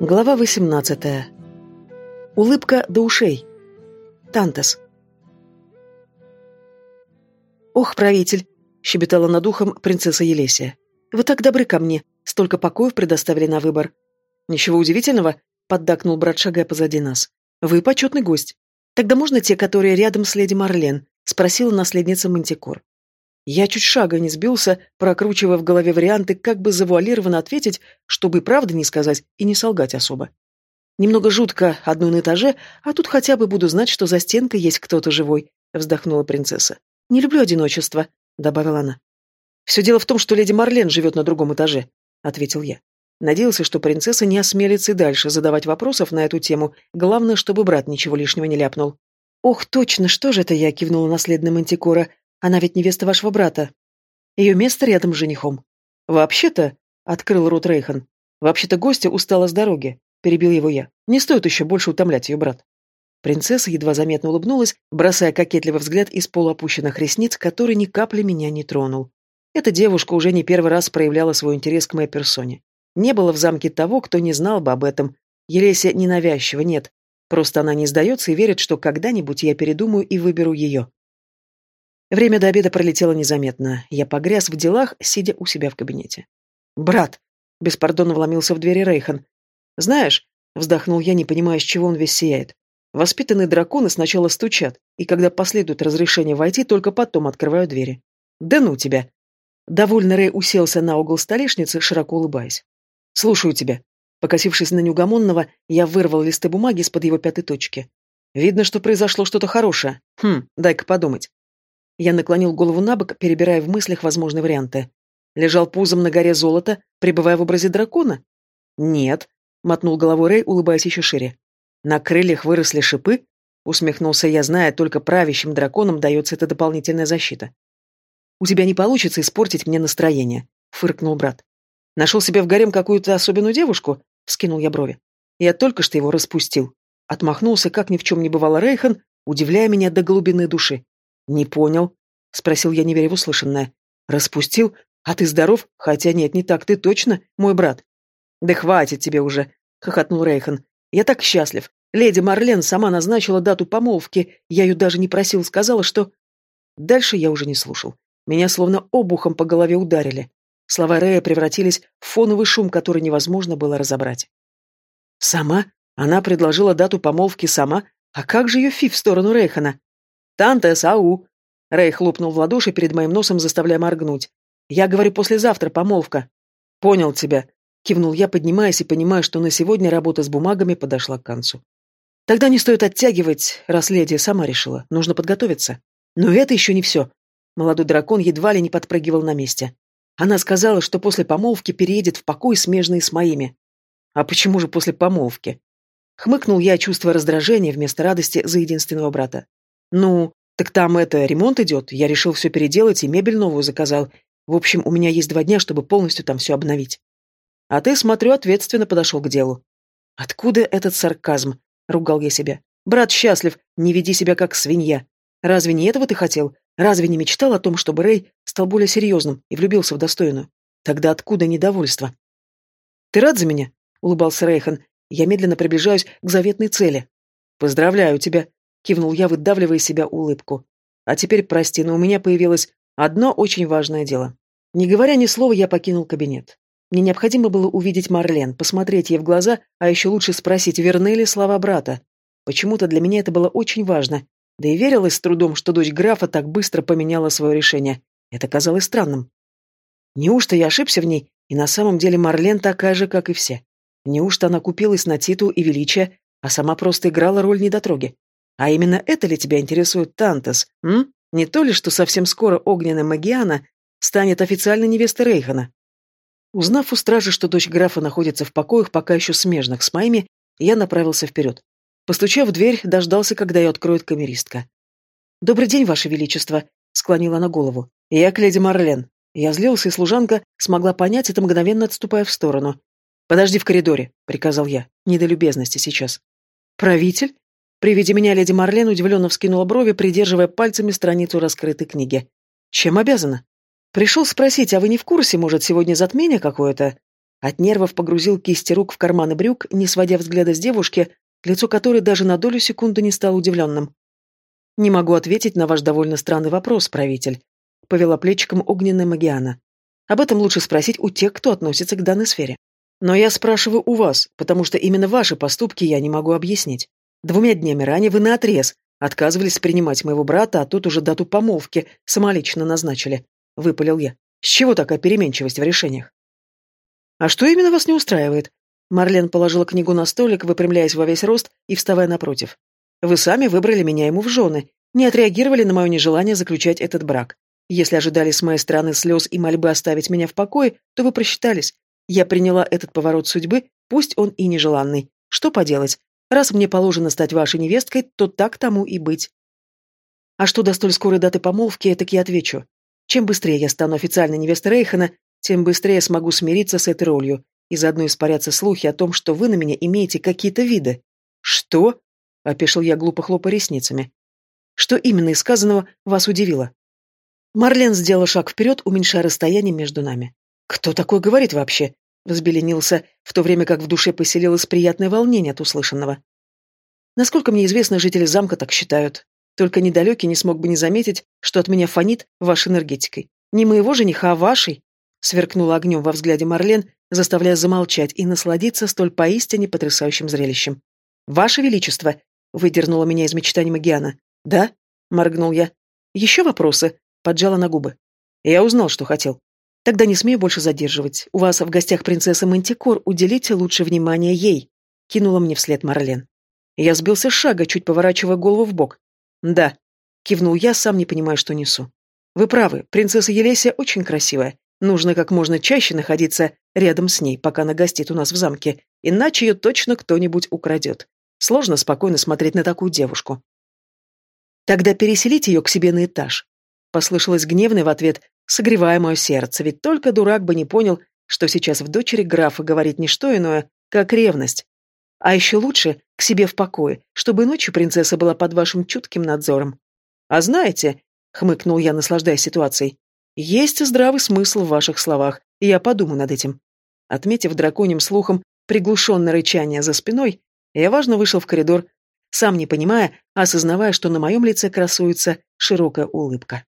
Глава 18. Улыбка до ушей. Тантас. «Ох, правитель!» — щебетала над ухом принцесса Елесия. «Вы так добры ко мне, столько покоев предоставили на выбор». «Ничего удивительного», — поддакнул брат шагая позади нас. «Вы почетный гость. Тогда можно те, которые рядом с леди Марлен?» — спросила наследница Мантикор. Я чуть шага не сбился, прокручивая в голове варианты, как бы завуалированно ответить, чтобы и правды не сказать и не солгать особо. Немного жутко, одно на этаже, а тут хотя бы буду знать, что за стенкой есть кто-то живой, вздохнула принцесса. Не люблю одиночество, добавила она. Все дело в том, что леди Марлен живет на другом этаже, ответил я. Надеялся, что принцесса не осмелится и дальше задавать вопросов на эту тему, главное, чтобы брат ничего лишнего не ляпнул. «Ох, точно, что же это я?» — кивнула наследная Мантикора. Она ведь невеста вашего брата. Ее место рядом с женихом. Вообще-то, — открыл рот Рейхан, — вообще-то гостья устала с дороги, — перебил его я. Не стоит еще больше утомлять ее брат. Принцесса едва заметно улыбнулась, бросая кокетливый взгляд из полуопущенных ресниц, который ни капли меня не тронул. Эта девушка уже не первый раз проявляла свой интерес к моей персоне. Не было в замке того, кто не знал бы об этом. Елеся ненавязчива, нет. Просто она не сдается и верит, что когда-нибудь я передумаю и выберу ее. Время до обеда пролетело незаметно. Я погряз в делах, сидя у себя в кабинете. «Брат!» — беспардонно вломился в двери Рейхан. «Знаешь...» — вздохнул я, не понимая, с чего он весь сияет. Воспитанные драконы сначала стучат, и когда последует разрешение войти, только потом открывают двери. «Да ну тебя!» Довольно Рэй уселся на угол столешницы, широко улыбаясь. «Слушаю тебя». Покосившись на неугомонного, я вырвал листы бумаги из-под его пятой точки. «Видно, что произошло что-то хорошее. Хм, дай-ка подумать. Я наклонил голову на бок, перебирая в мыслях возможные варианты. Лежал пузом на горе золота, пребывая в образе дракона? Нет, мотнул головой Рэй, улыбаясь еще шире. На крыльях выросли шипы? Усмехнулся я, зная, только правящим драконам дается эта дополнительная защита. «У тебя не получится испортить мне настроение», — фыркнул брат. «Нашел себе в гарем какую-то особенную девушку?» — вскинул я брови. «Я только что его распустил». Отмахнулся, как ни в чем не бывало Рейхан, удивляя меня до глубины души. «Не понял», — спросил я, не веря в услышанное. «Распустил? А ты здоров? Хотя нет, не так, ты точно мой брат». «Да хватит тебе уже», — хохотнул Рейхан. «Я так счастлив. Леди Марлен сама назначила дату помолвки. Я ее даже не просил, сказала, что...» Дальше я уже не слушал. Меня словно обухом по голове ударили. Слова Рея превратились в фоновый шум, который невозможно было разобрать. «Сама? Она предложила дату помолвки сама? А как же ее фи в сторону Рейхана? «Тантес, ау!» Рэй хлопнул в ладоши перед моим носом, заставляя моргнуть. «Я говорю, послезавтра помолвка». «Понял тебя», — кивнул я, поднимаясь и понимая, что на сегодня работа с бумагами подошла к концу. «Тогда не стоит оттягивать, раз леди сама решила. Нужно подготовиться. Но это еще не все». Молодой дракон едва ли не подпрыгивал на месте. Она сказала, что после помолвки переедет в покой, смежный с моими. «А почему же после помолвки?» Хмыкнул я, чувствуя раздражение вместо радости за единственного брата. «Ну, так там это, ремонт идет. Я решил все переделать и мебель новую заказал. В общем, у меня есть два дня, чтобы полностью там все обновить». «А ты, смотрю, ответственно подошел к делу». «Откуда этот сарказм?» — ругал я себя. «Брат счастлив, не веди себя как свинья. Разве не этого ты хотел? Разве не мечтал о том, чтобы Рэй стал более серьезным и влюбился в достойную? Тогда откуда недовольство?» «Ты рад за меня?» — улыбался Рейхан. «Я медленно приближаюсь к заветной цели». «Поздравляю тебя», кивнул я, выдавливая из себя улыбку. А теперь, прости, но у меня появилось одно очень важное дело. Не говоря ни слова, я покинул кабинет. Мне необходимо было увидеть Марлен, посмотреть ей в глаза, а еще лучше спросить, верны ли слова брата. Почему-то для меня это было очень важно. Да и верилось с трудом, что дочь графа так быстро поменяла свое решение. Это казалось странным. Неужто я ошибся в ней, и на самом деле Марлен такая же, как и все? Неужто она купилась на титул и величие, а сама просто играла роль недотроги? А именно это ли тебя интересует Тантас, м? Не то ли, что совсем скоро огненная Магиана станет официальной невестой Рейхана? Узнав у стражи, что дочь графа находится в покоях, пока еще смежных с моими, я направился вперед. Постучав в дверь, дождался, когда ее откроет камеристка. «Добрый день, Ваше Величество», — склонила она голову. «Я к леди Марлен». Я злился, и служанка смогла понять это, мгновенно отступая в сторону. «Подожди в коридоре», — приказал я. «Не до любезности сейчас». «Правитель?» При виде меня леди Марлен удивленно вскинула брови, придерживая пальцами страницу раскрытой книги. «Чем обязана?» «Пришел спросить, а вы не в курсе, может, сегодня затмение какое-то?» От нервов погрузил кисти рук в карманы брюк, не сводя взгляда с девушки, лицо которой даже на долю секунды не стало удивленным. «Не могу ответить на ваш довольно странный вопрос, правитель», — повела плечиком огненная Магиана. «Об этом лучше спросить у тех, кто относится к данной сфере. Но я спрашиваю у вас, потому что именно ваши поступки я не могу объяснить. Двумя днями ранее вы наотрез отказывались принимать моего брата, а тут уже дату помолвки самолично назначили», — выпалил я. «С чего такая переменчивость в решениях?» «А что именно вас не устраивает?» Марлен положила книгу на столик, выпрямляясь во весь рост и вставая напротив. «Вы сами выбрали меня ему в жены, не отреагировали на мое нежелание заключать этот брак. Если ожидали с моей стороны слез и мольбы оставить меня в покое, то вы просчитались. Я приняла этот поворот судьбы, пусть он и нежеланный. Что поделать? Раз мне положено стать вашей невесткой, то так тому и быть. А что до столь скорой даты помолвки, я таки отвечу. Чем быстрее я стану официальной невестой Рейхана, тем быстрее смогу смириться с этой ролью и заодно испарятся слухи о том, что вы на меня имеете какие-то виды. Что? — опешил я, глупо хлопая ресницами. Что именно из сказанного вас удивило? Марлен сделал шаг вперед, уменьшая расстояние между нами. «Кто такой говорит вообще?» — взбеленился, в то время как в душе поселилось приятное волнение от услышанного. «Насколько мне известно, жители замка так считают. Только недалекий не смог бы не заметить, что от меня фонит вашей энергетикой. Не моего жениха, а вашей!» Сверкнула огнем во взгляде Марлен, заставляя замолчать и насладиться столь поистине потрясающим зрелищем. «Ваше Величество!» — выдернула меня из мечтаний Магиана. «Да?» — моргнул я. «Еще вопросы?» — поджала на губы. «Я узнал, что хотел. Тогда не смею больше задерживать. У вас в гостях принцесса Мантикор, уделите лучше внимание ей», — кинула мне вслед Марлен. Я сбился с шага, чуть поворачивая голову в бок. «Да», — кивнул я, сам не понимая, что несу. «Вы правы, принцесса Елесия очень красивая. Нужно как можно чаще находиться рядом с ней, пока она гостит у нас в замке, иначе ее точно кто-нибудь украдет. Сложно спокойно смотреть на такую девушку». «Тогда переселите ее к себе на этаж», — послышалось гневный в ответ, согревая мое сердце, ведь только дурак бы не понял, что сейчас в дочери графа говорит не что иное, как ревность. А еще лучше к себе в покое, чтобы ночью принцесса была под вашим чутким надзором. А знаете, хмыкнул я, наслаждаясь ситуацией, есть здравый смысл в ваших словах, и я подумаю над этим. Отметив драконьим слухом приглушенное рычание за спиной, я важно вышел в коридор, сам не понимая, осознавая, что на моем лице красуется широкая улыбка.